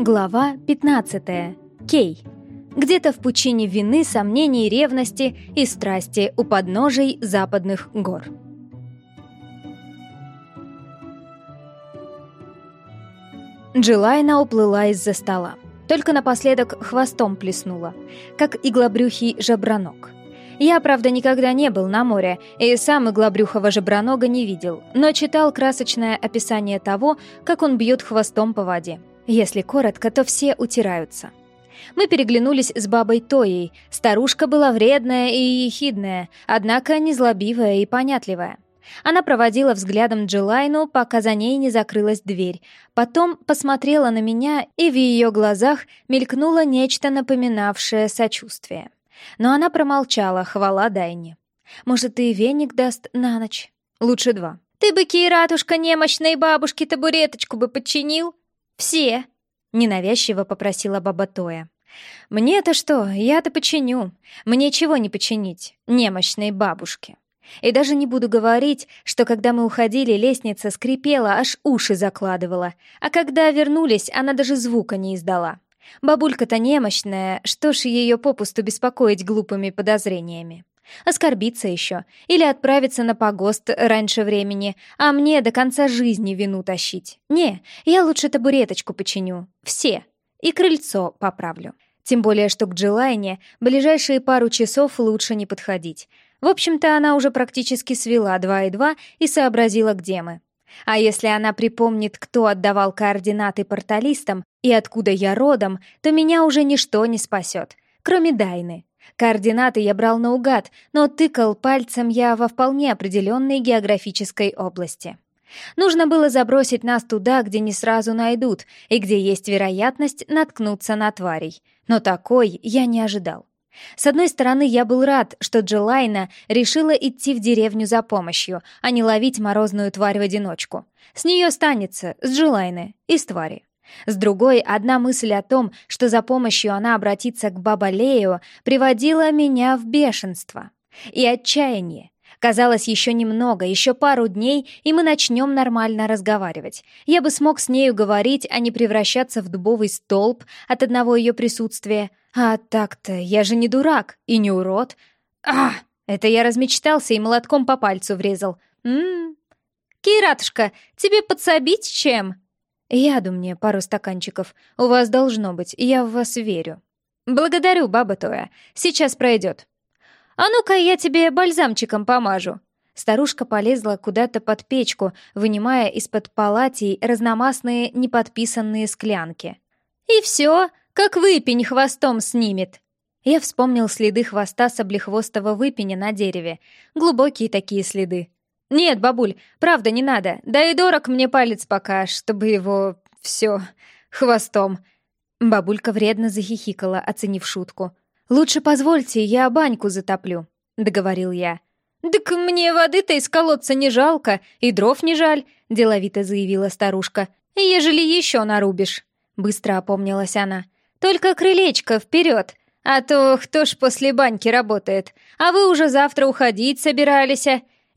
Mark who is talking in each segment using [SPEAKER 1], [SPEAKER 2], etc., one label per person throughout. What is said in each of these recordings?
[SPEAKER 1] Глава 15. Кей. Где-то в пучине вины, сомнений, ревности и страсти у подножий западных гор. Джилайна уплыла из-за стола. Только напоследок хвостом плеснула, как иглобрюхий жабранок. Я, правда, никогда не был на море и сам иглобрюхого жабронога не видел, но читал красочное описание того, как он бьет хвостом по воде. Если коротко, то все утираются. Мы переглянулись с бабой Тоей. Старушка была вредная и ехидная, однако незлобивая и понятливая. Она проводила взглядом Джилайну, пока за ней не закрылась дверь. Потом посмотрела на меня, и в ее глазах мелькнуло нечто напоминавшее сочувствие. Но она промолчала, хвала Дайне. «Может, и веник даст на ночь? Лучше два». «Ты бы, Кейратушка, немощной бабушке табуреточку бы подчинил?» «Все!» — ненавязчиво попросила баба Тоя. «Мне-то что? Я-то починю. Мне чего не починить? Немощной бабушке». И даже не буду говорить, что когда мы уходили, лестница скрипела, аж уши закладывала, а когда вернулись, она даже звука не издала. Бабулька-то немощная, что ж ее попусту беспокоить глупыми подозрениями? Оскорбиться еще или отправиться на погост раньше времени, а мне до конца жизни вину тащить. Не, я лучше табуреточку починю. Все. И крыльцо поправлю. Тем более, что к Джилайне ближайшие пару часов лучше не подходить. В общем-то, она уже практически свела два и два и сообразила, где мы. А если она припомнит, кто отдавал координаты порталистам и откуда я родом, то меня уже ничто не спасет, кроме Дайны. Координаты я брал наугад, но тыкал пальцем я во вполне определенной географической области. Нужно было забросить нас туда, где не сразу найдут, и где есть вероятность наткнуться на тварей. Но такой я не ожидал. С одной стороны, я был рад, что Джилайна решила идти в деревню за помощью, а не ловить морозную тварь в одиночку. С нее станется, с Джилайны, из твари. С другой, одна мысль о том, что за помощью она обратится к Бабалею, приводила меня в бешенство и отчаяние. Казалось, еще немного, еще пару дней, и мы начнем нормально разговаривать. Я бы смог с нею говорить, а не превращаться в дубовый столб от одного ее присутствия. А так-то, я же не дурак и не урод. А, это я размечтался и молотком по пальцу врезал. Ммм. Киратушка, тебе подсобить чем? «Яду мне пару стаканчиков. У вас должно быть, я в вас верю». «Благодарю, баба Тоя. Сейчас пройдет». «А ну-ка, я тебе бальзамчиком помажу». Старушка полезла куда-то под печку, вынимая из-под палатей разномастные неподписанные склянки. «И все, как выпень хвостом снимет». Я вспомнил следы хвоста саблехвостого выпеня на дереве. Глубокие такие следы. «Нет, бабуль, правда, не надо. Да и дорог мне палец пока, чтобы его... все хвостом». Бабулька вредно захихикала, оценив шутку. «Лучше позвольте, я баньку затоплю», — договорил я. «Так мне воды-то из колодца не жалко, и дров не жаль», — деловито заявила старушка. «Ежели еще нарубишь», — быстро опомнилась она. «Только крылечко вперед, а то кто ж после баньки работает? А вы уже завтра уходить собирались?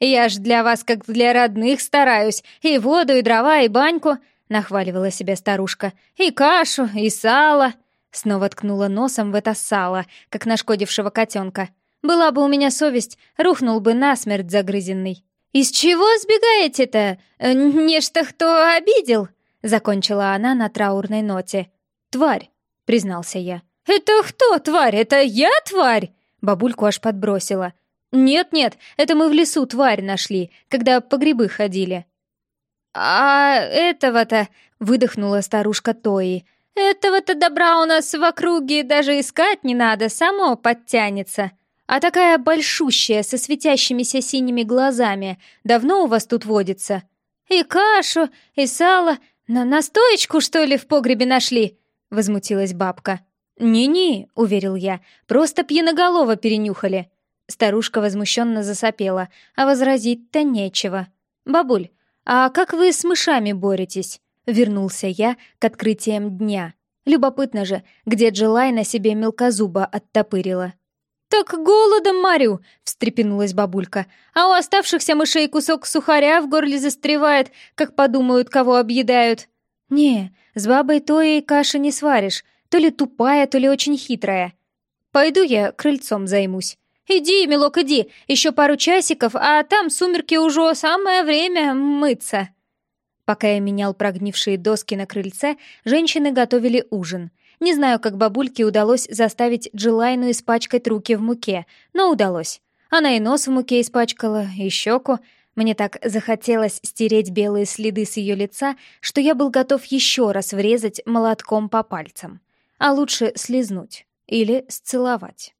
[SPEAKER 1] Я ж для вас как для родных стараюсь. И воду, и дрова, и баньку», — нахваливала себя старушка. «И кашу, и сало». Снова ткнула носом в это сало, как нашкодившего котенка. «Была бы у меня совесть, рухнул бы насмерть загрызенный». «Из чего сбегаете-то? Э, нечто кто обидел?» Закончила она на траурной ноте. «Тварь», — признался я. «Это кто тварь? Это я тварь?» Бабульку аж подбросила. «Нет-нет, это мы в лесу тварь нашли, когда по грибы ходили». «А этого-то...» — выдохнула старушка Тои. «Этого-то добра у нас в округе даже искать не надо, само подтянется. А такая большущая, со светящимися синими глазами, давно у вас тут водится? И кашу, и сало. На настоечку, что ли, в погребе нашли?» — возмутилась бабка. «Не-не», — уверил я, — «просто пьяноголово перенюхали». Старушка возмущенно засопела, а возразить-то нечего. «Бабуль, а как вы с мышами боретесь?» Вернулся я к открытиям дня. Любопытно же, где Джилай на себе мелкозуба оттопырила. «Так голодом морю!» — встрепенулась бабулька. «А у оставшихся мышей кусок сухаря в горле застревает, как подумают, кого объедают». «Не, с бабой Тоей каши не сваришь, то ли тупая, то ли очень хитрая. Пойду я крыльцом займусь. Иди, милок, иди, еще пару часиков, а там сумерки уже самое время мыться». Пока я менял прогнившие доски на крыльце, женщины готовили ужин. Не знаю, как бабульке удалось заставить Джилайну испачкать руки в муке, но удалось. Она и нос в муке испачкала, и щеку. Мне так захотелось стереть белые следы с ее лица, что я был готов еще раз врезать молотком по пальцам. А лучше слезнуть или сцеловать.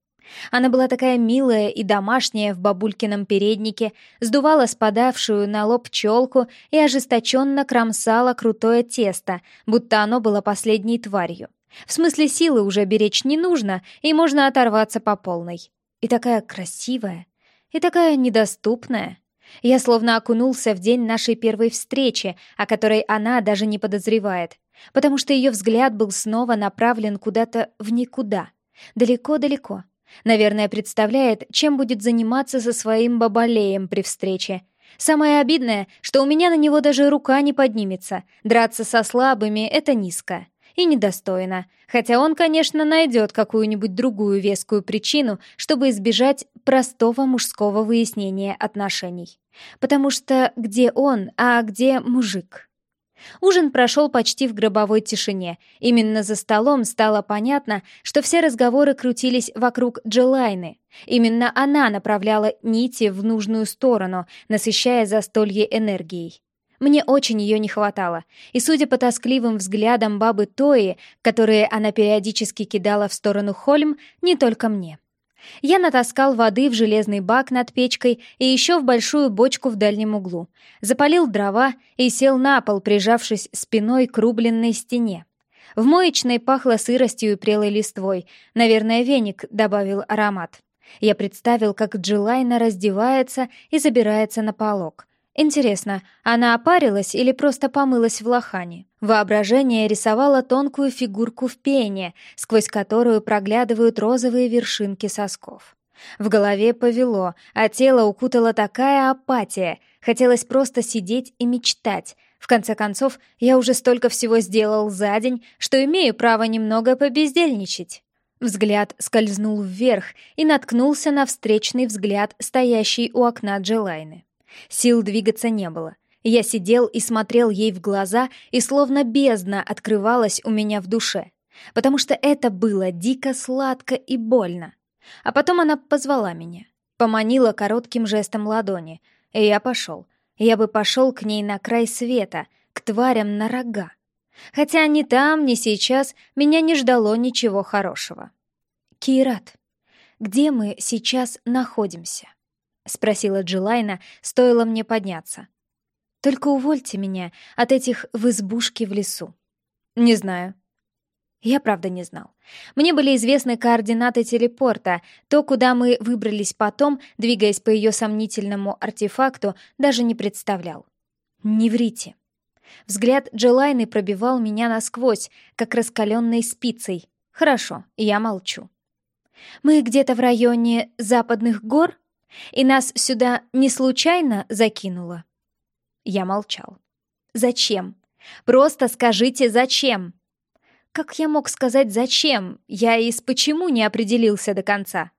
[SPEAKER 1] Она была такая милая и домашняя в бабулькином переднике, сдувала спадавшую на лоб челку и ожесточенно кромсала крутое тесто, будто оно было последней тварью. В смысле силы уже беречь не нужно, и можно оторваться по полной. И такая красивая, и такая недоступная. Я словно окунулся в день нашей первой встречи, о которой она даже не подозревает, потому что ее взгляд был снова направлен куда-то в никуда, далеко-далеко. Наверное, представляет, чем будет заниматься со своим бабалеем при встрече. Самое обидное, что у меня на него даже рука не поднимется. Драться со слабыми — это низко и недостойно, хотя он, конечно, найдет какую-нибудь другую вескую причину, чтобы избежать простого мужского выяснения отношений. Потому что где он, а где мужик? Ужин прошел почти в гробовой тишине. Именно за столом стало понятно, что все разговоры крутились вокруг Джилайны. Именно она направляла нити в нужную сторону, насыщая застолье энергией. Мне очень ее не хватало, и, судя по тоскливым взглядам бабы Тои, которые она периодически кидала в сторону Хольм, не только мне. Я натаскал воды в железный бак над печкой и еще в большую бочку в дальнем углу, запалил дрова и сел на пол, прижавшись спиной к рубленной стене. В моечной пахло сыростью и прелой листвой, наверное, веник добавил аромат. Я представил, как Джилайна раздевается и забирается на полок, Интересно, она опарилась или просто помылась в лохане? Воображение рисовало тонкую фигурку в пене, сквозь которую проглядывают розовые вершинки сосков. В голове повело, а тело укутала такая апатия. Хотелось просто сидеть и мечтать. В конце концов, я уже столько всего сделал за день, что имею право немного побездельничать. Взгляд скользнул вверх и наткнулся на встречный взгляд, стоящий у окна Джилайны. Сил двигаться не было. Я сидел и смотрел ей в глаза, и словно бездна открывалась у меня в душе, потому что это было дико сладко и больно. А потом она позвала меня, поманила коротким жестом ладони, и я пошел. Я бы пошел к ней на край света, к тварям на рога. Хотя ни там, ни сейчас меня не ждало ничего хорошего. Кират, где мы сейчас находимся? — спросила Джилайна, стоило мне подняться. «Только увольте меня от этих в избушке в лесу». «Не знаю». Я правда не знал. Мне были известны координаты телепорта, то, куда мы выбрались потом, двигаясь по ее сомнительному артефакту, даже не представлял. «Не врите». Взгляд Джилайны пробивал меня насквозь, как раскаленной спицей. «Хорошо, я молчу». «Мы где-то в районе западных гор?» И нас сюда не случайно закинуло?» Я молчал. «Зачем? Просто скажите, зачем?» Как я мог сказать «зачем»? Я и с «почему» не определился до конца.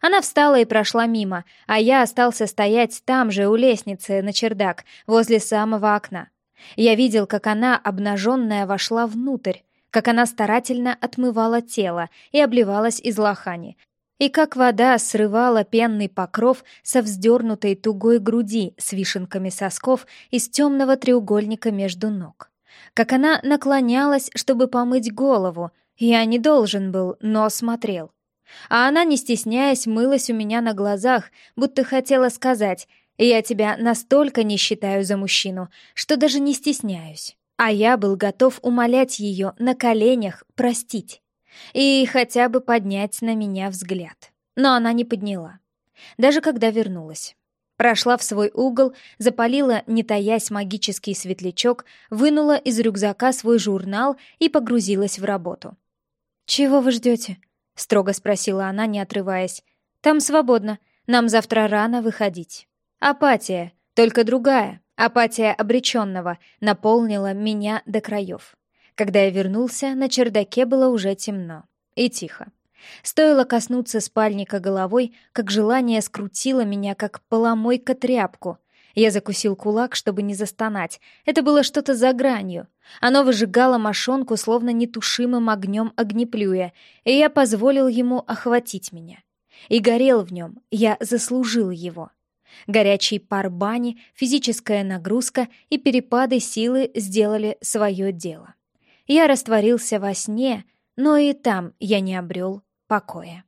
[SPEAKER 1] Она встала и прошла мимо, а я остался стоять там же, у лестницы, на чердак, возле самого окна. Я видел, как она, обнаженная, вошла внутрь, как она старательно отмывала тело и обливалась из лохани, и как вода срывала пенный покров со вздернутой тугой груди с вишенками сосков из темного треугольника между ног. Как она наклонялась, чтобы помыть голову, я не должен был, но смотрел. А она, не стесняясь, мылась у меня на глазах, будто хотела сказать «Я тебя настолько не считаю за мужчину, что даже не стесняюсь». А я был готов умолять ее на коленях простить и хотя бы поднять на меня взгляд. Но она не подняла. Даже когда вернулась. Прошла в свой угол, запалила, не таясь, магический светлячок, вынула из рюкзака свой журнал и погрузилась в работу. «Чего вы ждете?» — строго спросила она, не отрываясь. «Там свободно. Нам завтра рано выходить». «Апатия, только другая. Апатия обреченного наполнила меня до краев. Когда я вернулся, на чердаке было уже темно и тихо. Стоило коснуться спальника головой, как желание скрутило меня, как поломойка тряпку. Я закусил кулак, чтобы не застонать. Это было что-то за гранью. Оно выжигало мошонку, словно нетушимым огнем огнеплюя, и я позволил ему охватить меня. И горел в нем, я заслужил его. Горячий пар бани, физическая нагрузка и перепады силы сделали свое дело. Я растворился во сне, но и там я не обрел покоя.